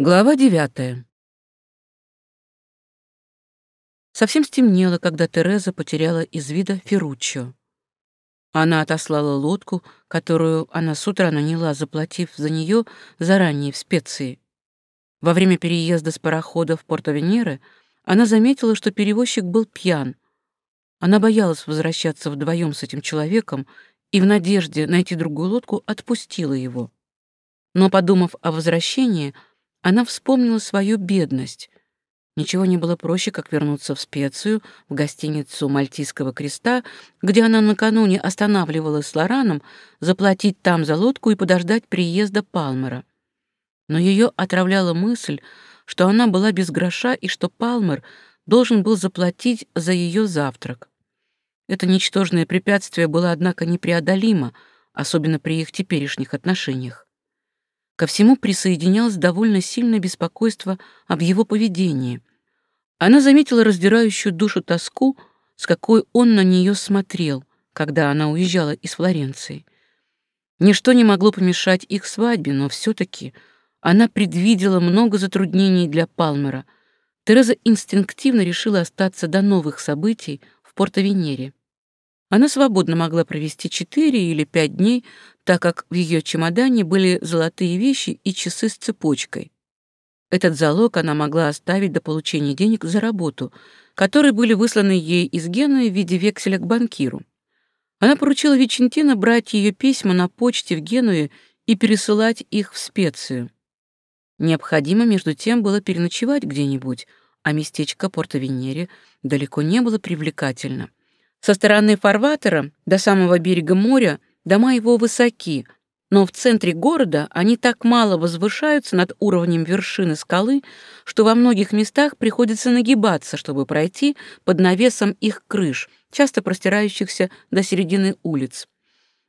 Глава девятая. Совсем стемнело, когда Тереза потеряла из вида Ферруччо. Она отослала лодку, которую она с утра наняла, заплатив за нее заранее в специи. Во время переезда с парохода в Порто-Венеры она заметила, что перевозчик был пьян. Она боялась возвращаться вдвоем с этим человеком и в надежде найти другую лодку отпустила его. Но, подумав о возвращении, она вспомнила свою бедность. Ничего не было проще, как вернуться в Специю, в гостиницу Мальтийского креста, где она накануне останавливалась с Лораном, заплатить там за лодку и подождать приезда Палмера. Но ее отравляла мысль, что она была без гроша и что Палмер должен был заплатить за ее завтрак. Это ничтожное препятствие было, однако, непреодолимо, особенно при их теперешних отношениях. Ко всему присоединялось довольно сильное беспокойство об его поведении. Она заметила раздирающую душу тоску, с какой он на нее смотрел, когда она уезжала из Флоренции. Ничто не могло помешать их свадьбе, но все таки она предвидела много затруднений для Палмера. Тереза инстинктивно решила остаться до новых событий в Порто-Венере. Она свободно могла провести четыре или пять дней, так как в ее чемодане были золотые вещи и часы с цепочкой. Этот залог она могла оставить до получения денег за работу, которые были высланы ей из Гены в виде векселя к банкиру. Она поручила Вичентино брать ее письма на почте в Генуе и пересылать их в специю. Необходимо, между тем, было переночевать где-нибудь, а местечко Порто-Венере далеко не было привлекательно. Со стороны фарватера до самого берега моря дома его высоки, но в центре города они так мало возвышаются над уровнем вершины скалы, что во многих местах приходится нагибаться, чтобы пройти под навесом их крыш, часто простирающихся до середины улиц.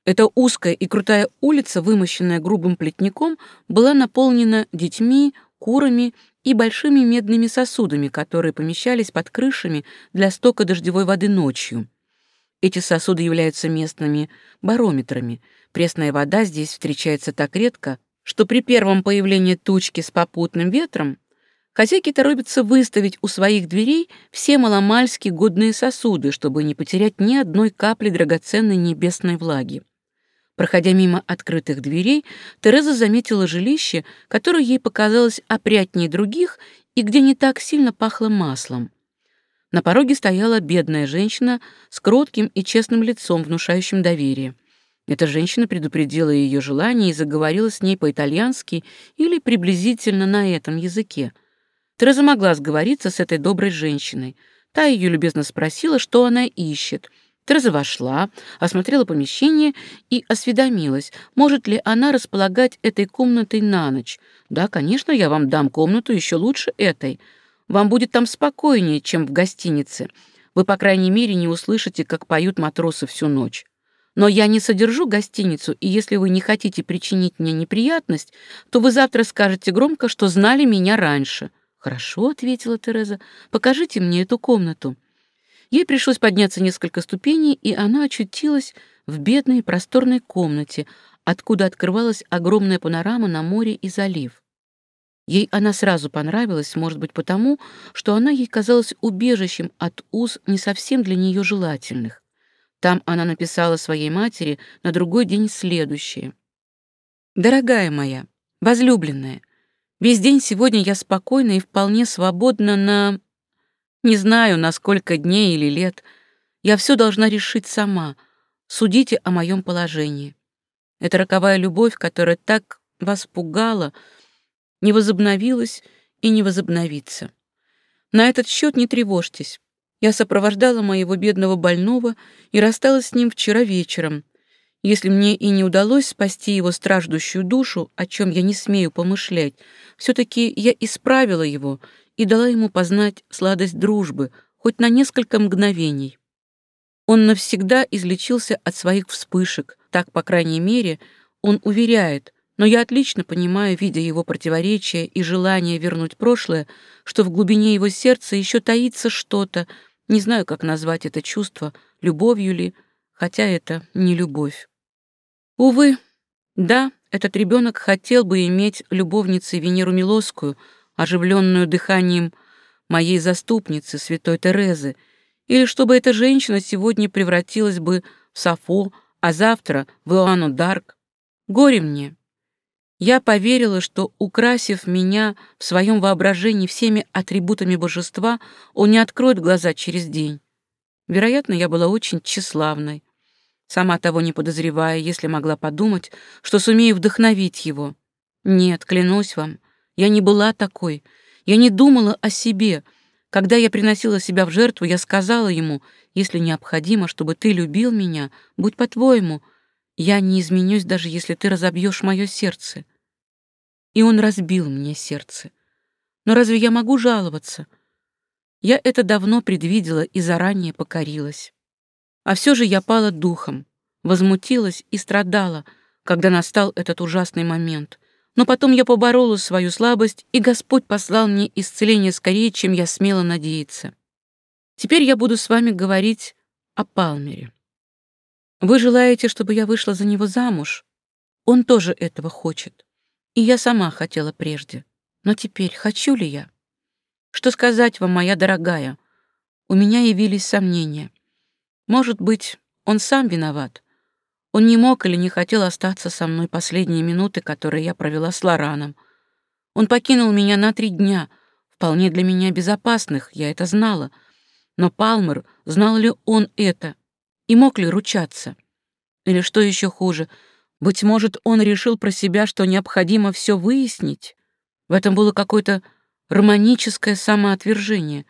Эта узкая и крутая улица, вымощенная грубым плетником, была наполнена детьми, курами и большими медными сосудами, которые помещались под крышами для стока дождевой воды ночью. Эти сосуды являются местными барометрами. Пресная вода здесь встречается так редко, что при первом появлении тучки с попутным ветром хозяйки торопятся выставить у своих дверей все маломальски годные сосуды, чтобы не потерять ни одной капли драгоценной небесной влаги. Проходя мимо открытых дверей, Тереза заметила жилище, которое ей показалось опрятнее других и где не так сильно пахло маслом — на пороге стояла бедная женщина с кротким и честным лицом, внушающим доверие. Эта женщина предупредила ее желание и заговорила с ней по-итальянски или приблизительно на этом языке. Тереза могла сговориться с этой доброй женщиной. Та ее любезно спросила, что она ищет. Тереза вошла, осмотрела помещение и осведомилась, может ли она располагать этой комнатой на ночь. «Да, конечно, я вам дам комнату еще лучше этой», вам будет там спокойнее, чем в гостинице. Вы, по крайней мере, не услышите, как поют матросы всю ночь. Но я не содержу гостиницу, и если вы не хотите причинить мне неприятность, то вы завтра скажете громко, что знали меня раньше». «Хорошо», — ответила Тереза, — «покажите мне эту комнату». Ей пришлось подняться несколько ступеней, и она очутилась в бедной просторной комнате, откуда открывалась огромная панорама на море и залив. Ей она сразу понравилась, может быть, потому, что она ей казалась убежищем от уз не совсем для нее желательных. Там она написала своей матери на другой день следующее. «Дорогая моя, возлюбленная, весь день сегодня я спокойна и вполне свободна на... Не знаю, на сколько дней или лет. Я все должна решить сама. Судите о моем положении. Это роковая любовь, которая так вас пугала, не возобновилась и не возобновится. На этот счет не тревожьтесь. Я сопровождала моего бедного больного и рассталась с ним вчера вечером. Если мне и не удалось спасти его страждущую душу, о чем я не смею помышлять, все-таки я исправила его и дала ему познать сладость дружбы, хоть на несколько мгновений. Он навсегда излечился от своих вспышек, так, по крайней мере, он уверяет, но я отлично понимаю, видя его противоречия и желание вернуть прошлое, что в глубине его сердца еще таится что-то, не знаю, как назвать это чувство, любовью ли, хотя это не любовь. Увы, да, этот ребенок хотел бы иметь любовницей Венеру Милоскую, оживленную дыханием моей заступницы, святой Терезы, или чтобы эта женщина сегодня превратилась бы в Сафо, а завтра в Луану Дарк. Горе мне, я поверила, что, украсив меня в своем воображении всеми атрибутами божества, он не откроет глаза через день. Вероятно, я была очень тщеславной, сама того не подозревая, если могла подумать, что сумею вдохновить его. Нет, клянусь вам, я не была такой. Я не думала о себе. Когда я приносила себя в жертву, я сказала ему, если необходимо, чтобы ты любил меня, будь по-твоему — я не изменюсь, даже если ты разобьешь мое сердце. И он разбил мне сердце. Но разве я могу жаловаться? Я это давно предвидела и заранее покорилась. А все же я пала духом, возмутилась и страдала, когда настал этот ужасный момент. Но потом я поборола свою слабость, и Господь послал мне исцеление скорее, чем я смела надеяться. Теперь я буду с вами говорить о Палмере. Вы желаете, чтобы я вышла за него замуж? Он тоже этого хочет. И я сама хотела прежде. Но теперь хочу ли я? Что сказать вам, моя дорогая? У меня явились сомнения. Может быть, он сам виноват. Он не мог или не хотел остаться со мной последние минуты, которые я провела с Лораном. Он покинул меня на три дня, вполне для меня безопасных, я это знала. Но Палмер, знал ли он это? и мог ли ручаться? Или что еще хуже, быть может, он решил про себя, что необходимо все выяснить? В этом было какое-то романическое самоотвержение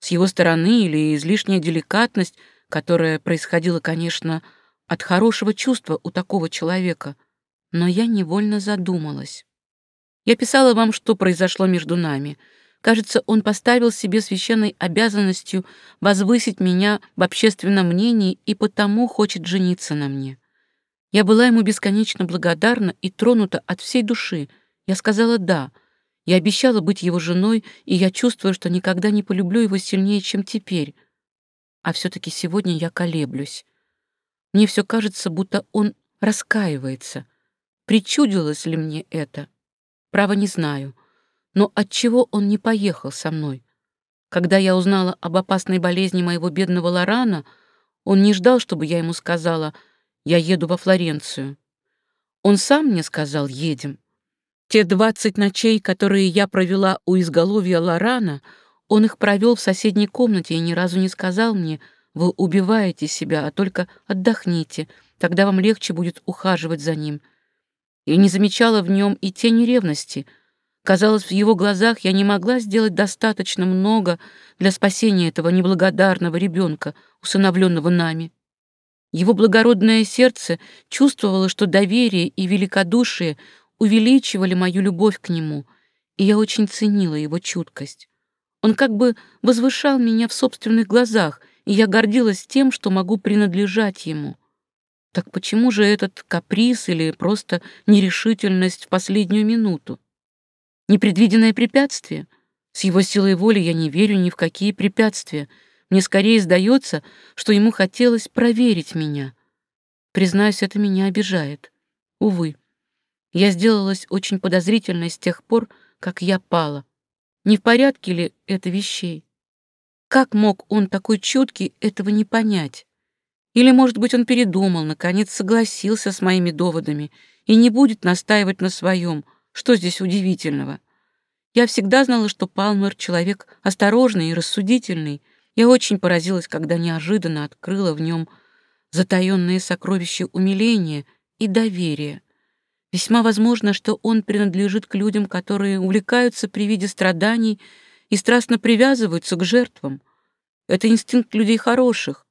с его стороны или излишняя деликатность, которая происходила, конечно, от хорошего чувства у такого человека, но я невольно задумалась. Я писала вам, что произошло между нами — Кажется, он поставил себе священной обязанностью возвысить меня в общественном мнении и потому хочет жениться на мне. Я была ему бесконечно благодарна и тронута от всей души. Я сказала «да». Я обещала быть его женой, и я чувствую, что никогда не полюблю его сильнее, чем теперь. А все таки сегодня я колеблюсь. Мне все кажется, будто он раскаивается. Причудилось ли мне это? Право не знаю. Но отчего он не поехал со мной? Когда я узнала об опасной болезни моего бедного Лорана, он не ждал, чтобы я ему сказала «я еду во Флоренцию». Он сам мне сказал «едем». Те двадцать ночей, которые я провела у изголовья Лорана, он их провел в соседней комнате и ни разу не сказал мне «вы убиваете себя, а только отдохните, тогда вам легче будет ухаживать за ним». Я не замечала в нем и тени ревности — Казалось, в его глазах я не могла сделать достаточно много для спасения этого неблагодарного ребенка, усыновленного нами. Его благородное сердце чувствовало, что доверие и великодушие увеличивали мою любовь к нему, и я очень ценила его чуткость. Он как бы возвышал меня в собственных глазах, и я гордилась тем, что могу принадлежать ему. Так почему же этот каприз или просто нерешительность в последнюю минуту? Непредвиденное препятствие. С его силой воли я не верю ни в какие препятствия. Мне скорее сдается, что ему хотелось проверить меня. Признаюсь, это меня обижает. Увы. Я сделалась очень подозрительной с тех пор, как я пала. Не в порядке ли это вещей? Как мог он такой чуткий этого не понять? Или, может быть, он передумал, наконец согласился с моими доводами и не будет настаивать на своем, что здесь удивительного? Я всегда знала, что Палмер — человек осторожный и рассудительный. Я очень поразилась, когда неожиданно открыла в нем затаенные сокровища умиления и доверия. Весьма возможно, что он принадлежит к людям, которые увлекаются при виде страданий и страстно привязываются к жертвам. Это инстинкт людей хороших,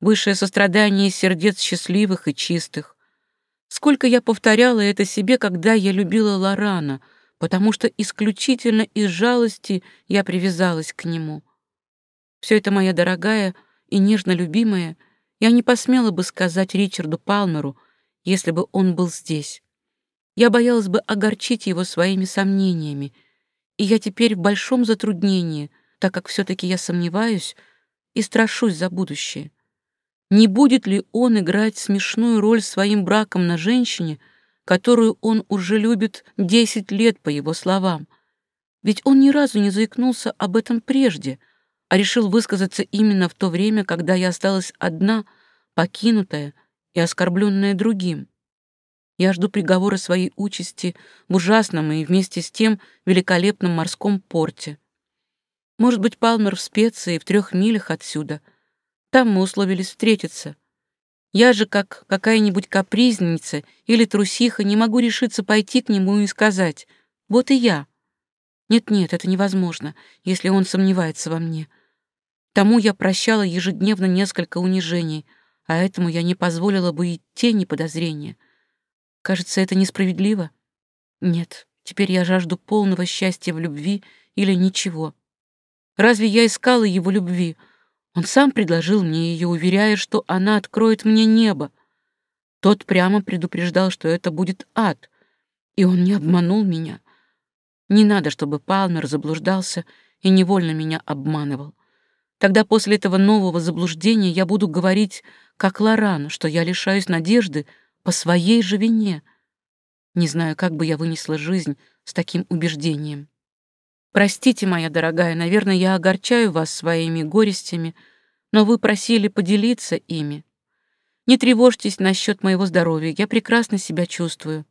высшее сострадание сердец счастливых и чистых. Сколько я повторяла это себе, когда я любила Лорана, потому что исключительно из жалости я привязалась к нему. Все это моя дорогая и нежно любимая, я не посмела бы сказать Ричарду Палмеру, если бы он был здесь. Я боялась бы огорчить его своими сомнениями, и я теперь в большом затруднении, так как все таки я сомневаюсь и страшусь за будущее не будет ли он играть смешную роль своим браком на женщине, которую он уже любит десять лет, по его словам. Ведь он ни разу не заикнулся об этом прежде, а решил высказаться именно в то время, когда я осталась одна, покинутая и оскорбленная другим. Я жду приговора своей участи в ужасном и вместе с тем великолепном морском порте. Может быть, Палмер в специи в трех милях отсюда — там мы условились встретиться. Я же, как какая-нибудь капризница или трусиха, не могу решиться пойти к нему и сказать «Вот и я». Нет-нет, это невозможно, если он сомневается во мне. Тому я прощала ежедневно несколько унижений, а этому я не позволила бы и тени подозрения. Кажется, это несправедливо? Нет, теперь я жажду полного счастья в любви или ничего. Разве я искала его любви — он сам предложил мне ее, уверяя, что она откроет мне небо. Тот прямо предупреждал, что это будет ад, и он не обманул меня. Не надо, чтобы Палмер заблуждался и невольно меня обманывал. Тогда после этого нового заблуждения я буду говорить, как Лоран, что я лишаюсь надежды по своей же вине. Не знаю, как бы я вынесла жизнь с таким убеждением. Простите, моя дорогая, наверное, я огорчаю вас своими горестями, но вы просили поделиться ими. Не тревожьтесь насчет моего здоровья, я прекрасно себя чувствую.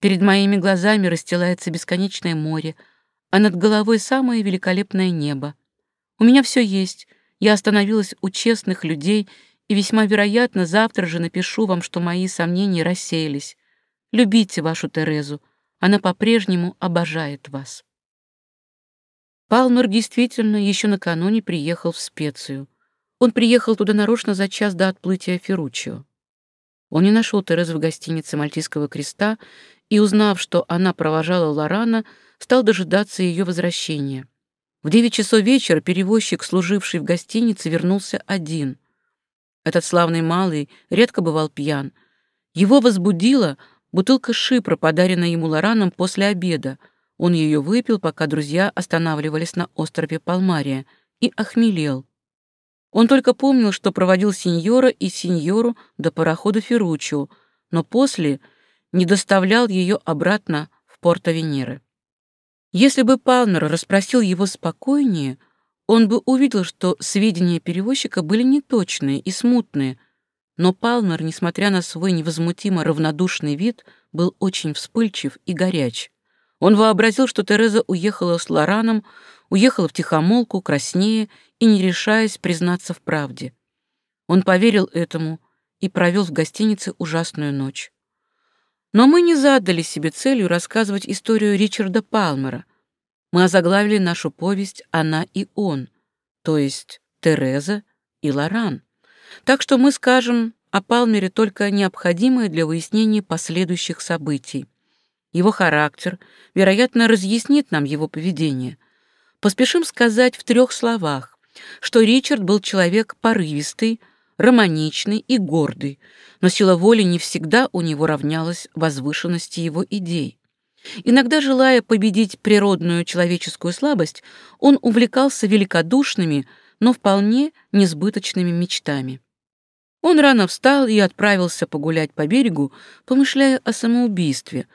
Перед моими глазами расстилается бесконечное море, а над головой самое великолепное небо. У меня все есть, я остановилась у честных людей, и весьма вероятно, завтра же напишу вам, что мои сомнения рассеялись. Любите вашу Терезу, она по-прежнему обожает вас. Палмер действительно еще накануне приехал в Специю. Он приехал туда нарочно за час до отплытия Ферруччио. Он не нашел Терезы в гостинице Мальтийского креста и, узнав, что она провожала Лорана, стал дожидаться ее возвращения. В девять часов вечера перевозчик, служивший в гостинице, вернулся один. Этот славный малый редко бывал пьян. Его возбудила бутылка шипра, подаренная ему Лораном после обеда — он ее выпил, пока друзья останавливались на острове Палмария, и охмелел. Он только помнил, что проводил сеньора и сеньору до парохода Ферруччо, но после не доставлял ее обратно в порто Венеры. Если бы Палмер расспросил его спокойнее, он бы увидел, что сведения перевозчика были неточные и смутные, но Палмер, несмотря на свой невозмутимо равнодушный вид, был очень вспыльчив и горяч. Он вообразил, что Тереза уехала с Лораном, уехала в тихомолку, краснее и не решаясь признаться в правде. Он поверил этому и провел в гостинице ужасную ночь. Но мы не задали себе целью рассказывать историю Ричарда Палмера. Мы озаглавили нашу повесть «Она и он», то есть Тереза и Лоран. Так что мы скажем о Палмере только необходимое для выяснения последующих событий — его характер, вероятно, разъяснит нам его поведение. Поспешим сказать в трех словах, что Ричард был человек порывистый, романичный и гордый, но сила воли не всегда у него равнялась возвышенности его идей. Иногда, желая победить природную человеческую слабость, он увлекался великодушными, но вполне несбыточными мечтами. Он рано встал и отправился погулять по берегу, помышляя о самоубийстве,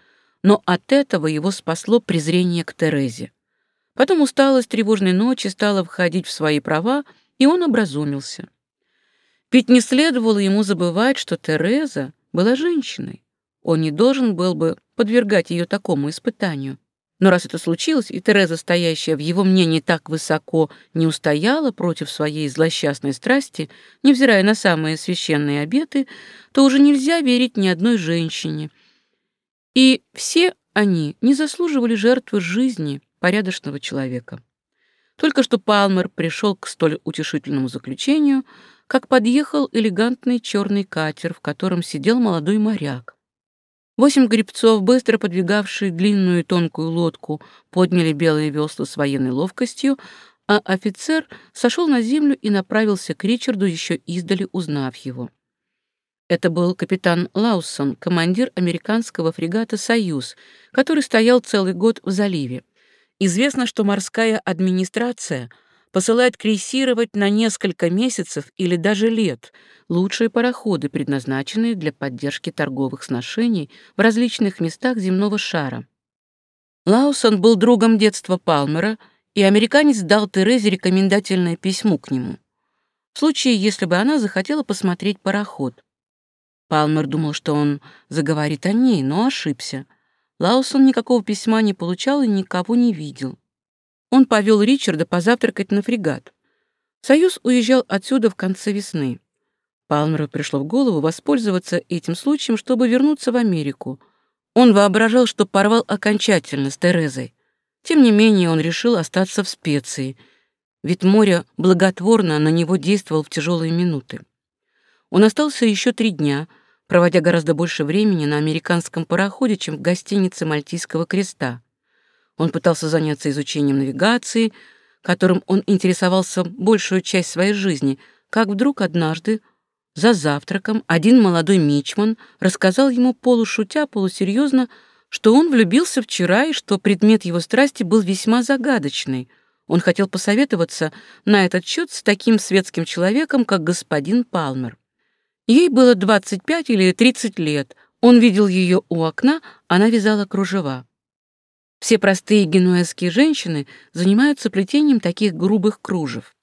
но от этого его спасло презрение к Терезе. Потом усталость тревожной ночи стала входить в свои права, и он образумился. Ведь не следовало ему забывать, что Тереза была женщиной. Он не должен был бы подвергать ее такому испытанию. Но раз это случилось, и Тереза, стоящая в его мнении так высоко, не устояла против своей злосчастной страсти, невзирая на самые священные обеты, то уже нельзя верить ни одной женщине — и все они не заслуживали жертвы жизни порядочного человека. Только что Палмер пришел к столь утешительному заключению, как подъехал элегантный черный катер, в котором сидел молодой моряк. Восемь гребцов, быстро подвигавшие длинную и тонкую лодку, подняли белые весла с военной ловкостью, а офицер сошел на землю и направился к Ричарду, еще издали узнав его. Это был капитан Лаусон, командир американского фрегата «Союз», который стоял целый год в заливе. Известно, что морская администрация посылает крейсировать на несколько месяцев или даже лет лучшие пароходы, предназначенные для поддержки торговых сношений в различных местах земного шара. Лаусон был другом детства Палмера, и американец дал Терезе рекомендательное письмо к нему в случае, если бы она захотела посмотреть пароход. Палмер думал, что он заговорит о ней, но ошибся. Лаусон никакого письма не получал и никого не видел. Он повел Ричарда позавтракать на фрегат. Союз уезжал отсюда в конце весны. Палмеру пришло в голову воспользоваться этим случаем, чтобы вернуться в Америку. Он воображал, что порвал окончательно с Терезой. Тем не менее, он решил остаться в специи, ведь море благотворно на него действовало в тяжелые минуты. Он остался еще три дня — проводя гораздо больше времени на американском пароходе, чем в гостинице Мальтийского креста. Он пытался заняться изучением навигации, которым он интересовался большую часть своей жизни, как вдруг однажды за завтраком один молодой мичман рассказал ему полушутя, полусерьезно, что он влюбился вчера и что предмет его страсти был весьма загадочный. Он хотел посоветоваться на этот счет с таким светским человеком, как господин Палмер. Ей было 25 или 30 лет. Он видел ее у окна, она вязала кружева. Все простые генуэзские женщины занимаются плетением таких грубых кружев.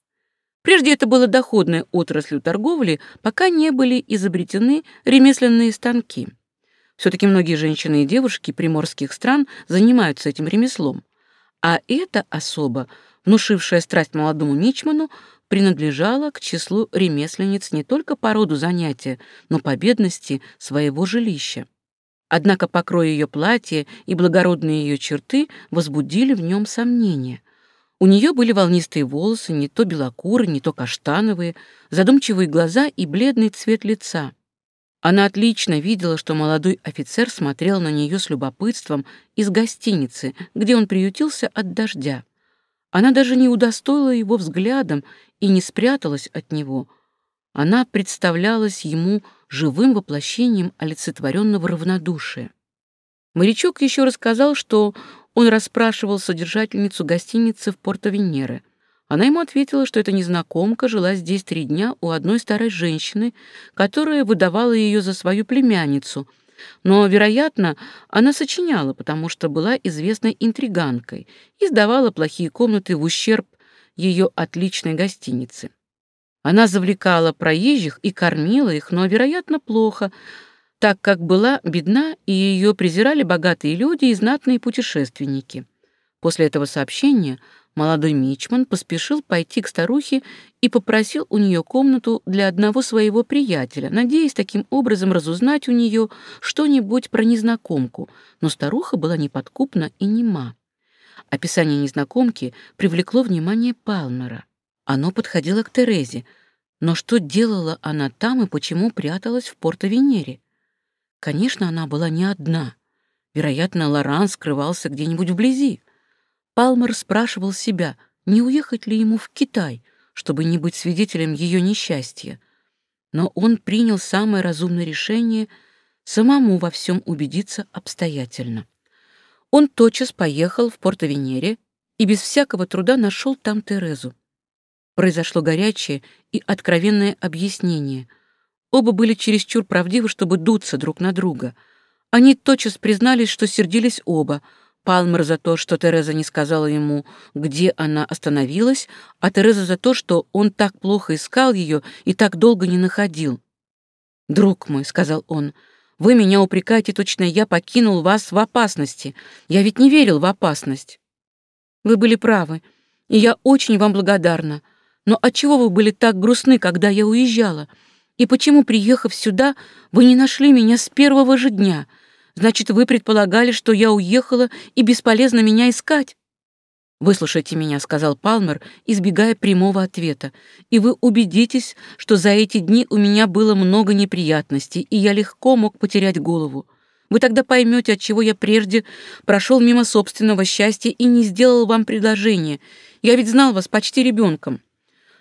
Прежде это было доходной отраслью торговли, пока не были изобретены ремесленные станки. Все-таки многие женщины и девушки приморских стран занимаются этим ремеслом. А эта особа, внушившая страсть молодому Ничману, принадлежала к числу ремесленниц не только по роду занятия, но по бедности своего жилища. Однако покрой ее платья и благородные ее черты возбудили в нем сомнения. У нее были волнистые волосы, не то белокурые, не то каштановые, задумчивые глаза и бледный цвет лица. Она отлично видела, что молодой офицер смотрел на нее с любопытством из гостиницы, где он приютился от дождя. Она даже не удостоила его взглядом и не спряталась от него. Она представлялась ему живым воплощением олицетворенного равнодушия. Морячок еще рассказал, что он расспрашивал содержательницу гостиницы в Порто-Венеры. Она ему ответила, что эта незнакомка жила здесь три дня у одной старой женщины, которая выдавала ее за свою племянницу — но, вероятно, она сочиняла, потому что была известной интриганкой и сдавала плохие комнаты в ущерб ее отличной гостинице. Она завлекала проезжих и кормила их, но, вероятно, плохо, так как была бедна, и ее презирали богатые люди и знатные путешественники. После этого сообщения – молодой мичман поспешил пойти к старухе и попросил у нее комнату для одного своего приятеля, надеясь таким образом разузнать у нее что-нибудь про незнакомку, но старуха была неподкупна и нема. Описание незнакомки привлекло внимание Палмера. Оно подходило к Терезе, но что делала она там и почему пряталась в Порто-Венере? Конечно, она была не одна. Вероятно, Лоран скрывался где-нибудь вблизи. Палмер спрашивал себя, не уехать ли ему в Китай, чтобы не быть свидетелем ее несчастья. Но он принял самое разумное решение самому во всем убедиться обстоятельно. Он тотчас поехал в Порто-Венере и без всякого труда нашел там Терезу. Произошло горячее и откровенное объяснение. Оба были чересчур правдивы, чтобы дуться друг на друга. Они тотчас признались, что сердились оба — Палмер за то, что Тереза не сказала ему, где она остановилась, а Тереза за то, что он так плохо искал ее и так долго не находил. «Друг мой», — сказал он, — «вы меня упрекаете, точно я покинул вас в опасности. Я ведь не верил в опасность». «Вы были правы, и я очень вам благодарна. Но отчего вы были так грустны, когда я уезжала? И почему, приехав сюда, вы не нашли меня с первого же дня?» Значит, вы предполагали, что я уехала и бесполезно меня искать? «Выслушайте меня», — сказал Палмер, избегая прямого ответа, «и вы убедитесь, что за эти дни у меня было много неприятностей, и я легко мог потерять голову. Вы тогда поймете, от чего я прежде прошел мимо собственного счастья и не сделал вам предложение. Я ведь знал вас почти ребенком.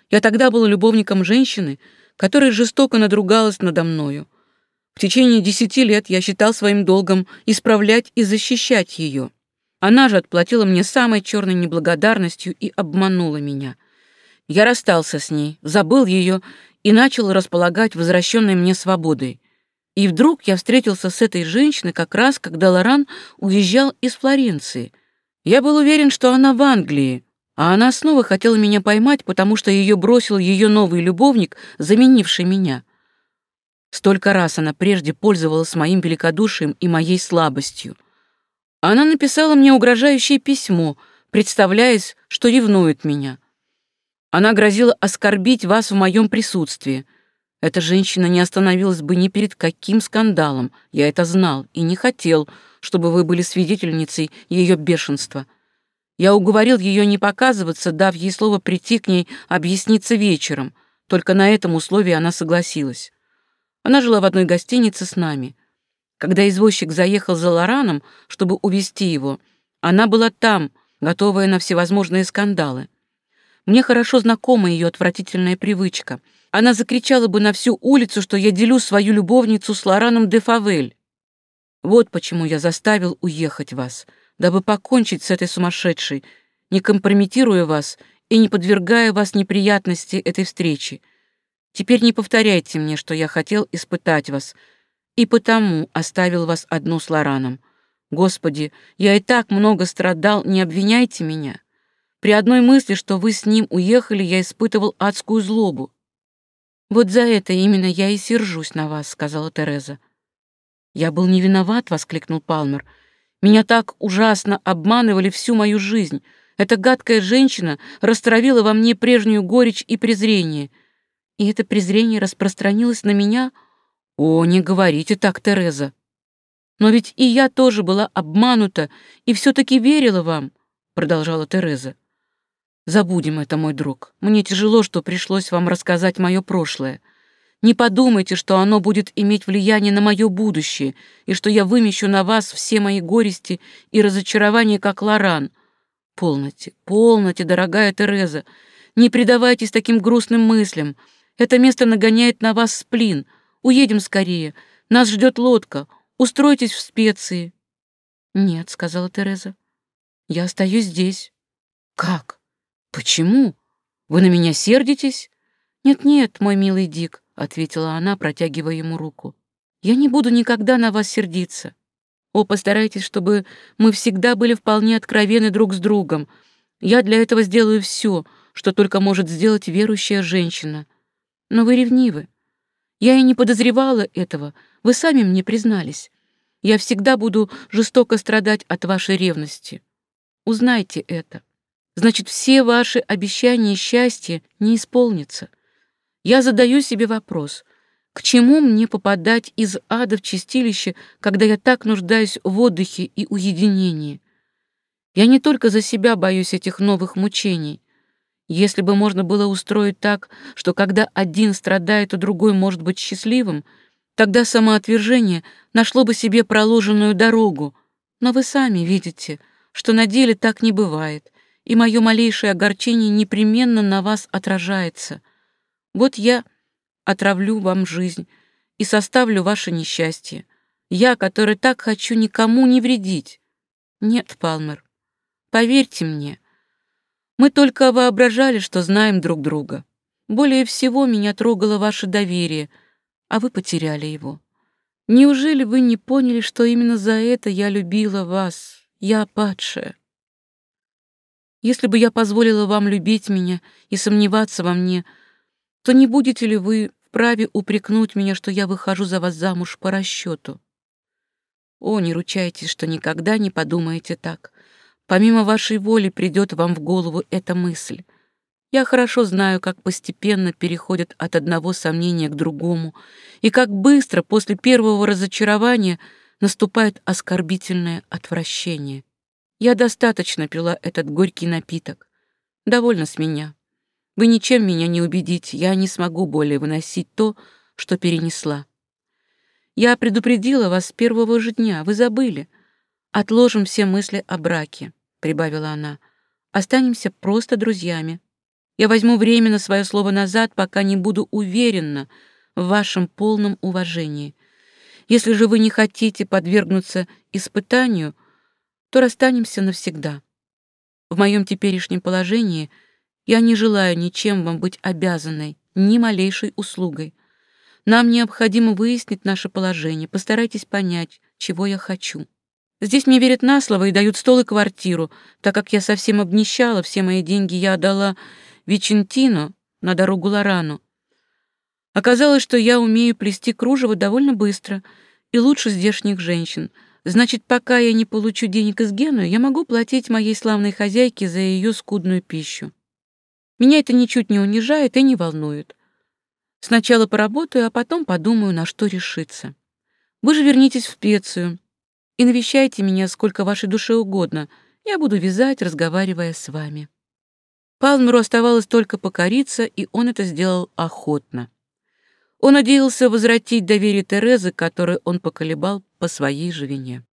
Я тогда был любовником женщины, которая жестоко надругалась надо мною. В течение десяти лет я считал своим долгом исправлять и защищать ее. Она же отплатила мне самой черной неблагодарностью и обманула меня. Я расстался с ней, забыл ее и начал располагать возвращенной мне свободой. И вдруг я встретился с этой женщиной как раз, когда Лоран уезжал из Флоренции. Я был уверен, что она в Англии, а она снова хотела меня поймать, потому что ее бросил ее новый любовник, заменивший меня. Столько раз она прежде пользовалась моим великодушием и моей слабостью. Она написала мне угрожающее письмо, представляясь, что ревнует меня. Она грозила оскорбить вас в моем присутствии. Эта женщина не остановилась бы ни перед каким скандалом, я это знал и не хотел, чтобы вы были свидетельницей ее бешенства. Я уговорил ее не показываться, дав ей слово прийти к ней объясниться вечером. Только на этом условии она согласилась. Она жила в одной гостинице с нами. Когда извозчик заехал за Лораном, чтобы увезти его, она была там, готовая на всевозможные скандалы. Мне хорошо знакома ее отвратительная привычка. Она закричала бы на всю улицу, что я делю свою любовницу с Лораном де Фавель. Вот почему я заставил уехать вас, дабы покончить с этой сумасшедшей, не компрометируя вас и не подвергая вас неприятности этой встречи. Теперь не повторяйте мне, что я хотел испытать вас, и потому оставил вас одну с Лораном. Господи, я и так много страдал, не обвиняйте меня. При одной мысли, что вы с ним уехали, я испытывал адскую злобу. «Вот за это именно я и сержусь на вас», — сказала Тереза. «Я был не виноват», — воскликнул Палмер. «Меня так ужасно обманывали всю мою жизнь. Эта гадкая женщина растравила во мне прежнюю горечь и презрение и это презрение распространилось на меня? О, не говорите так, Тереза. Но ведь и я тоже была обманута и все-таки верила вам, продолжала Тереза. Забудем это, мой друг. Мне тяжело, что пришлось вам рассказать мое прошлое. Не подумайте, что оно будет иметь влияние на мое будущее и что я вымещу на вас все мои горести и разочарования, как Лоран. Полноте, полноте, дорогая Тереза. Не предавайтесь таким грустным мыслям. Это место нагоняет на вас сплин. Уедем скорее. Нас ждет лодка. Устройтесь в специи». «Нет», — сказала Тереза. «Я остаюсь здесь». «Как? Почему? Вы на меня сердитесь?» «Нет-нет, мой милый Дик», — ответила она, протягивая ему руку. «Я не буду никогда на вас сердиться. О, постарайтесь, чтобы мы всегда были вполне откровенны друг с другом. Я для этого сделаю все, что только может сделать верующая женщина. Но вы ревнивы. Я и не подозревала этого. Вы сами мне признались. Я всегда буду жестоко страдать от вашей ревности. Узнайте это. Значит, все ваши обещания и счастье не исполнятся. Я задаю себе вопрос. К чему мне попадать из ада в чистилище, когда я так нуждаюсь в отдыхе и уединении? Я не только за себя боюсь этих новых мучений. Если бы можно было устроить так, что когда один страдает, а другой может быть счастливым, тогда самоотвержение нашло бы себе проложенную дорогу. Но вы сами видите, что на деле так не бывает, и мое малейшее огорчение непременно на вас отражается. Вот я отравлю вам жизнь и составлю ваше несчастье. Я, который так хочу никому не вредить. Нет, Палмер, поверьте мне, мы только воображали, что знаем друг друга. Более всего меня трогало ваше доверие, а вы потеряли его. Неужели вы не поняли, что именно за это я любила вас, я падшая? Если бы я позволила вам любить меня и сомневаться во мне, то не будете ли вы вправе упрекнуть меня, что я выхожу за вас замуж по расчету? О, не ручайтесь, что никогда не подумаете так. Помимо вашей воли придет вам в голову эта мысль. Я хорошо знаю, как постепенно переходят от одного сомнения к другому, и как быстро после первого разочарования наступает оскорбительное отвращение. Я достаточно пила этот горький напиток. Довольно с меня. Вы ничем меня не убедите, я не смогу более выносить то, что перенесла. Я предупредила вас с первого же дня, вы забыли. Отложим все мысли о браке. — прибавила она. «Останемся просто друзьями. Я возьму временно свое слово назад, пока не буду уверена в вашем полном уважении. Если же вы не хотите подвергнуться испытанию, то расстанемся навсегда. В моем теперешнем положении я не желаю ничем вам быть обязанной, ни малейшей услугой. Нам необходимо выяснить наше положение. Постарайтесь понять, чего я хочу. Здесь мне верят на слово и дают стол и квартиру, так как я совсем обнищала, все мои деньги я отдала Вичентино на дорогу Лорану. Оказалось, что я умею плести кружево довольно быстро и лучше здешних женщин. Значит, пока я не получу денег из Генуи, я могу платить моей славной хозяйке за ее скудную пищу. Меня это ничуть не унижает и не волнует. Сначала поработаю, а потом подумаю, на что решиться. Вы же вернитесь в Пецию и навещайте меня сколько вашей душе угодно. Я буду вязать, разговаривая с вами». Палмеру оставалось только покориться, и он это сделал охотно. Он надеялся возвратить доверие Терезы, которое он поколебал по своей же вине.